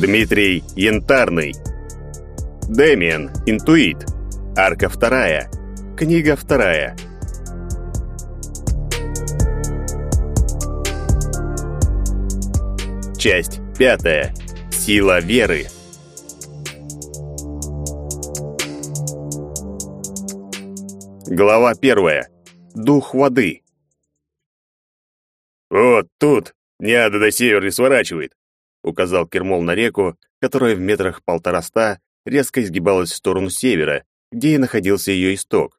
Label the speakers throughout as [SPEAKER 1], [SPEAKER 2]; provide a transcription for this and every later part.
[SPEAKER 1] Дмитрий Янтарный. Дэмиан Интуит. Арка вторая. Книга вторая. Часть пятая. Сила веры. Глава первая. Дух воды. «Вот тут, не надо до севера сворачивает», — указал Кермол на реку, которая в метрах полтораста резко изгибалась в сторону севера, где и находился ее исток.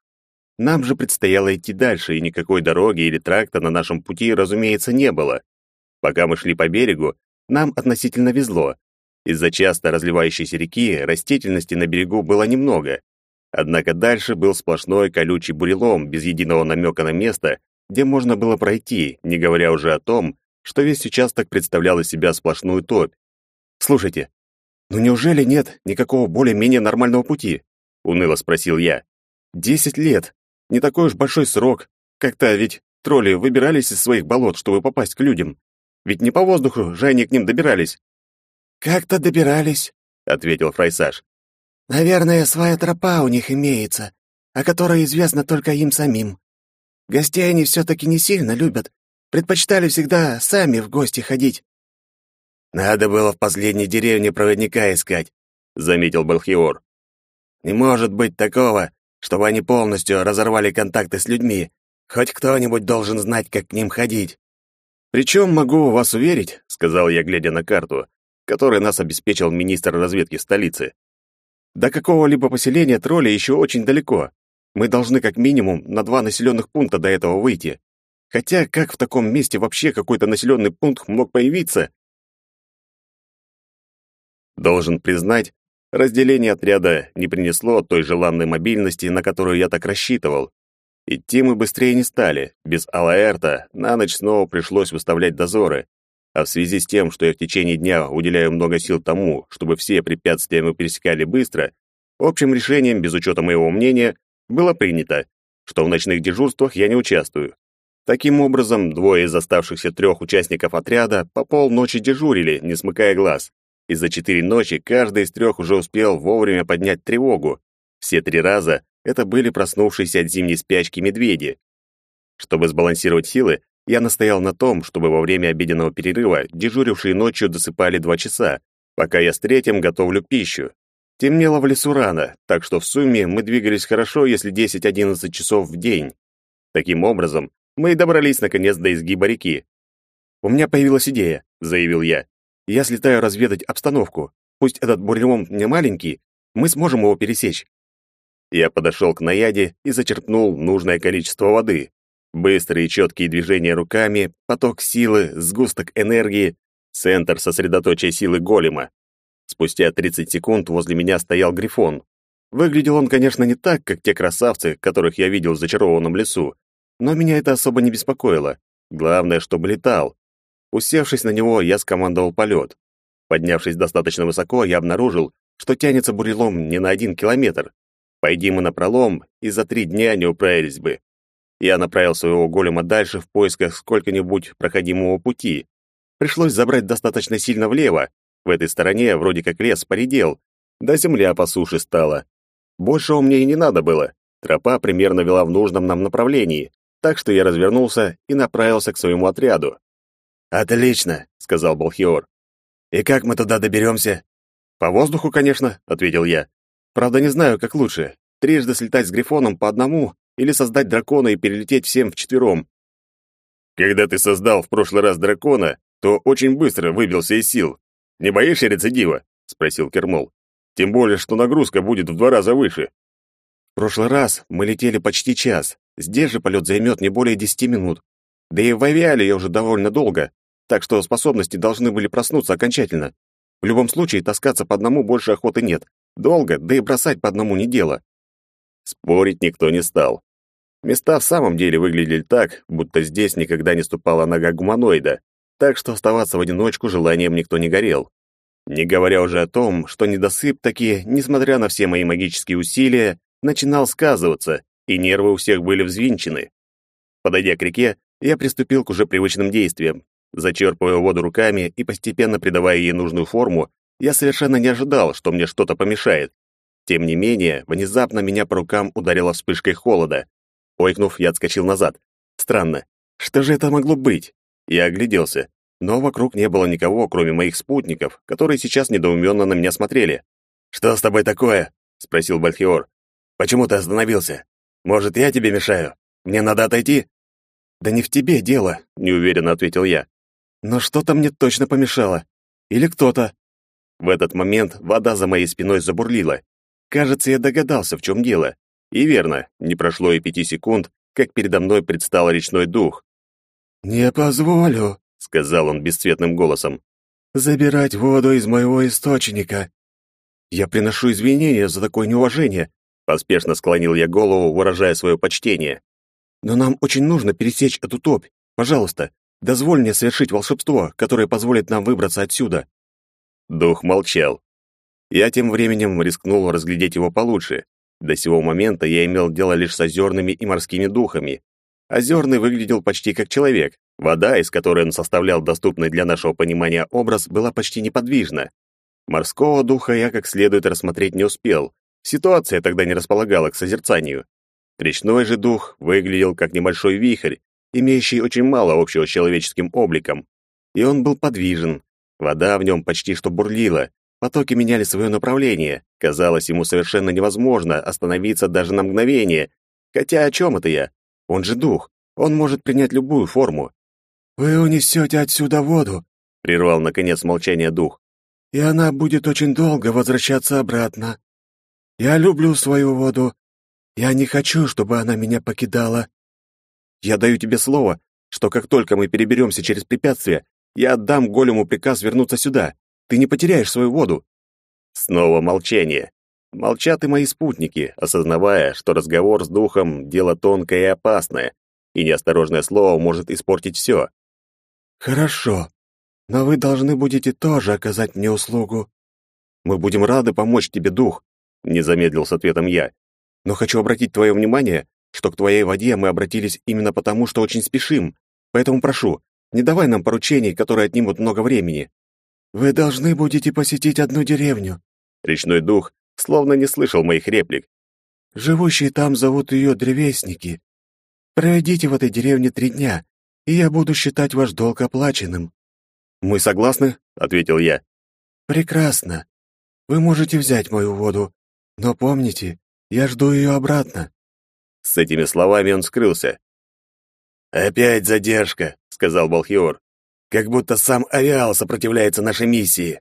[SPEAKER 1] Нам же предстояло идти дальше, и никакой дороги или тракта на нашем пути, разумеется, не было. Пока мы шли по берегу, нам относительно везло. Из-за часто разливающейся реки растительности на берегу было немного. Однако дальше был сплошной колючий бурелом без единого намека на место, где можно было пройти, не говоря уже о том, что весь участок представлял из себя сплошную топь. «Слушайте, ну неужели нет никакого более-менее нормального пути?» — уныло спросил я. «Десять лет. Не такой уж большой срок. Как-то ведь тролли выбирались из своих болот, чтобы попасть к людям. Ведь не по воздуху же они к ним добирались».
[SPEAKER 2] «Как-то добирались», — ответил Фрайсаж. «Наверное, своя тропа у них имеется, о которой известно только им самим. Гостей они все-таки не сильно любят, предпочитали всегда сами в гости ходить».
[SPEAKER 1] «Надо было в последней деревне проводника искать», — заметил Балхиор. «Не может быть такого, чтобы они полностью разорвали контакты с людьми. Хоть кто-нибудь должен знать, как к ним ходить». «Причем могу вас уверить», — сказал я, глядя на карту, которой нас обеспечил министр разведки столицы. «До какого-либо поселения тролля еще очень далеко. Мы должны как минимум на два населенных пункта до этого выйти. Хотя как в таком месте вообще какой-то населенный пункт мог появиться? Должен признать, разделение отряда не принесло той желанной мобильности, на которую я так рассчитывал. Идти мы быстрее не стали. Без Алаэрта на ночь снова пришлось выставлять дозоры. А в связи с тем, что я в течение дня уделяю много сил тому, чтобы все препятствия мы пересекали быстро, общим решением, без учета моего мнения, было принято, что в ночных дежурствах я не участвую. Таким образом, двое из оставшихся трех участников отряда по полночи дежурили, не смыкая глаз. И за четыре ночи каждый из трех уже успел вовремя поднять тревогу. Все три раза это были проснувшиеся от зимней спячки медведи. Чтобы сбалансировать силы, я настоял на том, чтобы во время обеденного перерыва дежурившие ночью досыпали два часа, пока я с третьим готовлю пищу. Темнело в лесу рано, так что в сумме мы двигались хорошо, если 10-11 часов в день. Таким образом, мы и добрались наконец до изгиба реки. «У меня появилась идея», — заявил я. «Я слетаю разведать обстановку. Пусть этот бурелом не маленький, мы сможем его пересечь». Я подошел к наяде и зачерпнул нужное количество воды. Быстрые и четкие движения руками, поток силы, сгусток энергии, центр сосредоточия силы голема. Спустя 30 секунд возле меня стоял грифон. Выглядел он, конечно, не так, как те красавцы, которых я видел в зачарованном лесу, но меня это особо не беспокоило. Главное, чтобы летал. Усевшись на него, я скомандовал полет. Поднявшись достаточно высоко, я обнаружил, что тянется бурелом не на один километр. Пойди мы на пролом, и за три дня не управились бы. Я направил своего голема дальше в поисках сколько-нибудь проходимого пути. Пришлось забрать достаточно сильно влево, в этой стороне вроде как лес поредел, да земля по суше стала. Большего мне и не надо было. Тропа примерно вела в нужном нам направлении, так что я развернулся и направился к своему отряду.
[SPEAKER 2] «Отлично», — сказал Балхиор. «И как мы туда доберемся?»
[SPEAKER 1] «По воздуху, конечно», — ответил я. «Правда, не знаю, как лучше. Трижды слетать с Грифоном по одному или создать дракона и перелететь всем вчетвером». «Когда ты создал в прошлый раз дракона, то очень быстро выбился из сил. Не боишься рецидива? спросил Кермол. Тем более, что нагрузка будет в два раза выше. В прошлый раз мы летели почти час. Здесь же полет займет не более десяти минут. Да и в авиале я уже довольно долго, так что способности должны были проснуться окончательно. В любом случае, таскаться по одному больше охоты нет. Долго, да и бросать по одному не дело. Спорить никто не стал. Места в самом деле выглядели так, будто здесь никогда не ступала нога гуманоида так что оставаться в одиночку желанием никто не горел. Не говоря уже о том, что недосып таки, несмотря на все мои магические усилия, начинал сказываться, и нервы у всех были взвинчены. Подойдя к реке, я приступил к уже привычным действиям. Зачерпывая воду руками и постепенно придавая ей нужную форму, я совершенно не ожидал, что мне что-то помешает. Тем не менее, внезапно меня по рукам ударила вспышкой холода. Ойкнув, я отскочил назад. Странно. Что же это могло быть? Я огляделся, но вокруг не было никого, кроме моих спутников, которые сейчас недоуменно на меня смотрели. «Что с тобой такое?» — спросил Бальхиор. «Почему ты остановился? Может, я тебе мешаю? Мне надо отойти?» «Да не в тебе дело», — неуверенно ответил я. «Но что-то мне точно помешало. Или кто-то». В этот момент вода за моей спиной забурлила. Кажется, я догадался, в чем дело. И верно, не прошло и пяти секунд, как передо мной предстал речной дух.
[SPEAKER 2] «Не позволю», — сказал он бесцветным голосом, «забирать воду из моего источника».
[SPEAKER 1] «Я приношу извинения за такое неуважение», — поспешно склонил я голову, выражая свое почтение. «Но нам очень нужно пересечь эту топь. Пожалуйста, дозволь мне совершить волшебство, которое позволит нам выбраться отсюда». Дух молчал. Я тем временем рискнул разглядеть его получше. До сего момента я имел дело лишь с озерными и морскими духами. Озерный выглядел почти как человек. Вода, из которой он составлял доступный для нашего понимания образ, была почти неподвижна. Морского духа я как следует рассмотреть не успел. Ситуация тогда не располагала к созерцанию. Речной же дух выглядел как небольшой вихрь, имеющий очень мало общего с человеческим обликом. И он был подвижен. Вода в нем почти что бурлила, Потоки меняли свое направление. Казалось, ему совершенно невозможно остановиться даже на мгновение. Хотя о чем это я? Он же дух. Он может принять любую форму.
[SPEAKER 2] «Вы унесете отсюда воду», — прервал, наконец, молчание дух. «И она будет очень долго возвращаться обратно. Я люблю свою воду. Я не хочу, чтобы она меня покидала».
[SPEAKER 1] «Я даю тебе слово, что как только мы переберемся через препятствие, я отдам голему приказ вернуться сюда. Ты не потеряешь свою воду. Снова молчание. Молчат и мои спутники, осознавая, что разговор с духом — дело тонкое и опасное, и неосторожное слово может испортить все.
[SPEAKER 2] «Хорошо, но вы должны будете тоже оказать мне услугу».
[SPEAKER 1] «Мы будем рады помочь тебе, дух», — не замедлил с ответом я. «Но хочу обратить твое внимание, что к твоей воде мы обратились именно потому, что очень спешим, поэтому прошу, не давай нам поручений, которые отнимут много времени».
[SPEAKER 2] Вы должны будете посетить одну деревню.
[SPEAKER 1] Речной дух словно не слышал моих реплик.
[SPEAKER 2] Живущие там зовут ее древесники. Проведите в этой деревне три дня, и я буду считать ваш долг оплаченным.
[SPEAKER 1] Мы согласны, ответил я.
[SPEAKER 2] Прекрасно. Вы можете взять мою воду, но помните, я жду ее обратно.
[SPEAKER 1] С этими словами он скрылся. Опять задержка, сказал Балхиор. Как будто сам Ариал сопротивляется нашей миссии.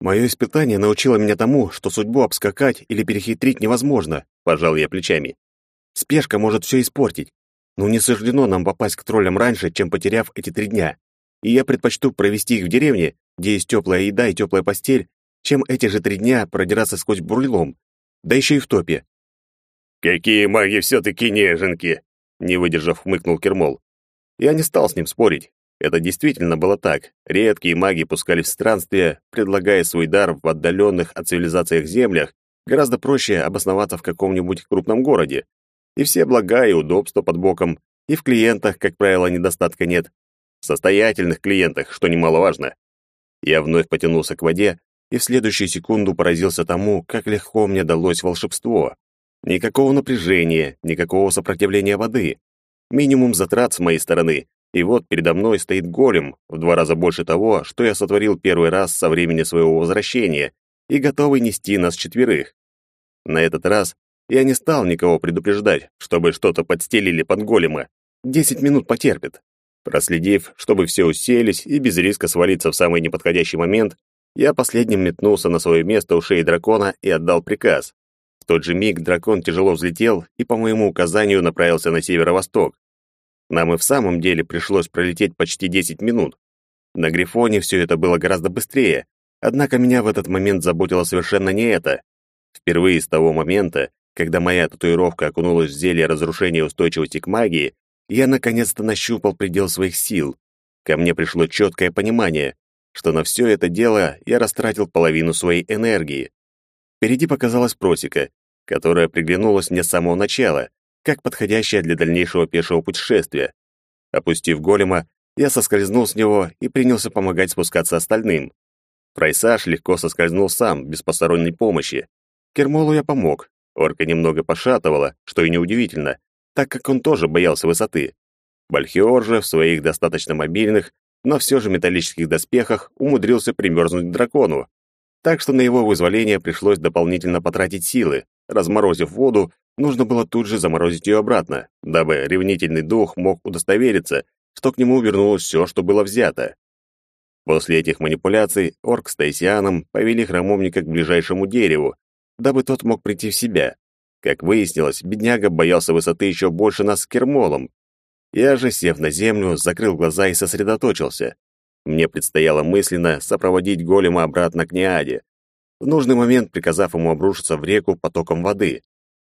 [SPEAKER 1] Мое испытание научило меня тому, что судьбу обскакать или перехитрить невозможно, пожал я плечами. Спешка может все испортить. Но не суждено нам попасть к троллям раньше, чем потеряв эти три дня. И я предпочту провести их в деревне, где есть теплая еда и теплая постель, чем эти же три дня продираться сквозь бурлилом, да еще и в топе. «Какие маги все-таки неженки!» Не выдержав, хмыкнул Кермол. Я не стал с ним спорить. Это действительно было так. Редкие маги пускались в странствия, предлагая свой дар в отдаленных от цивилизациях землях, гораздо проще обосноваться в каком-нибудь крупном городе. И все блага и удобства под боком, и в клиентах, как правило, недостатка нет. В состоятельных клиентах, что немаловажно. Я вновь потянулся к воде и в следующую секунду поразился тому, как легко мне далось волшебство. Никакого напряжения, никакого сопротивления воды. Минимум затрат с моей стороны, и вот передо мной стоит голем, в два раза больше того, что я сотворил первый раз со времени своего возвращения, и готовый нести нас четверых. На этот раз я не стал никого предупреждать, чтобы что-то подстелили под голема. Десять минут потерпит. Проследив, чтобы все уселись и без риска свалиться в самый неподходящий момент, я последним метнулся на свое место у шеи дракона и отдал приказ. В тот же миг дракон тяжело взлетел и по моему указанию направился на северо-восток. Нам и в самом деле пришлось пролететь почти 10 минут. На Грифоне все это было гораздо быстрее, однако меня в этот момент заботило совершенно не это. Впервые с того момента, когда моя татуировка окунулась в зелье разрушения устойчивости к магии, я наконец-то нащупал предел своих сил. Ко мне пришло четкое понимание, что на все это дело я растратил половину своей энергии. Впереди показалась просека, которая приглянулась мне с самого начала, как подходящая для дальнейшего пешего путешествия. Опустив голема, я соскользнул с него и принялся помогать спускаться остальным. Фрайсаж легко соскользнул сам, без посторонней помощи. Кермолу я помог. Орка немного пошатывала, что и неудивительно, так как он тоже боялся высоты. Бальхиор же в своих достаточно мобильных, но все же металлических доспехах умудрился примерзнуть дракону. Так что на его вызволение пришлось дополнительно потратить силы. Разморозив воду, нужно было тут же заморозить ее обратно, дабы ревнительный дух мог удостовериться, что к нему вернулось все, что было взято. После этих манипуляций орк с Тайсианом повели храмовника к ближайшему дереву, дабы тот мог прийти в себя. Как выяснилось, бедняга боялся высоты еще больше нас с Кермолом. Я же, сев на землю, закрыл глаза и сосредоточился. Мне предстояло мысленно сопроводить голема обратно к Неаде, в нужный момент приказав ему обрушиться в реку потоком воды.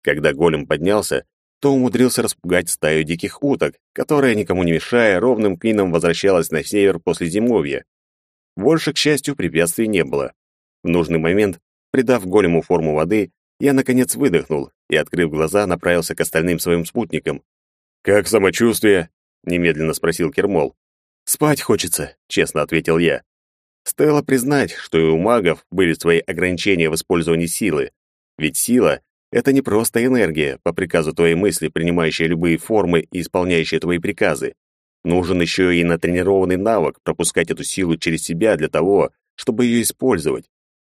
[SPEAKER 1] Когда голем поднялся, то умудрился распугать стаю диких уток, которая, никому не мешая, ровным клином возвращалась на север после зимовья. Больше, к счастью, препятствий не было. В нужный момент, придав голему форму воды, я, наконец, выдохнул и, открыв глаза, направился к остальным своим спутникам. «Как самочувствие?» — немедленно спросил Кермол. «Спать хочется», — честно ответил я. Стоило признать, что и у магов были свои ограничения в использовании силы. Ведь сила это не просто энергия, по приказу твоей мысли, принимающая любые формы и исполняющая твои приказы. Нужен еще и натренированный навык пропускать эту силу через себя для того, чтобы ее использовать.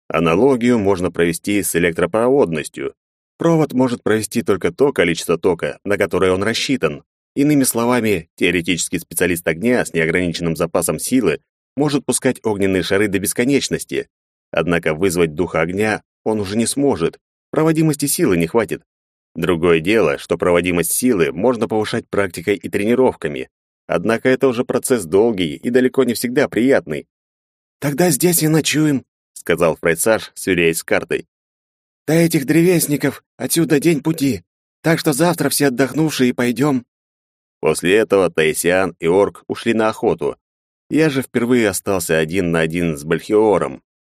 [SPEAKER 1] Аналогию можно провести с электропроводностью. Провод может провести только то количество тока, на которое он рассчитан. Иными словами, теоретический специалист огня с неограниченным запасом силы может пускать огненные шары до бесконечности. Однако вызвать духа огня он уже не сможет, Проводимости силы не хватит. Другое дело, что проводимость силы можно повышать практикой и тренировками. Однако это уже процесс долгий и далеко не всегда приятный.
[SPEAKER 2] «Тогда здесь и ночуем», — сказал Фрейсаж, сверяясь с картой. «До этих древесников отсюда день пути, так что завтра все отдохнувшие и пойдем».
[SPEAKER 1] После этого Таисиан и Орк ушли на охоту. Я же впервые остался один на один с Бальхиором.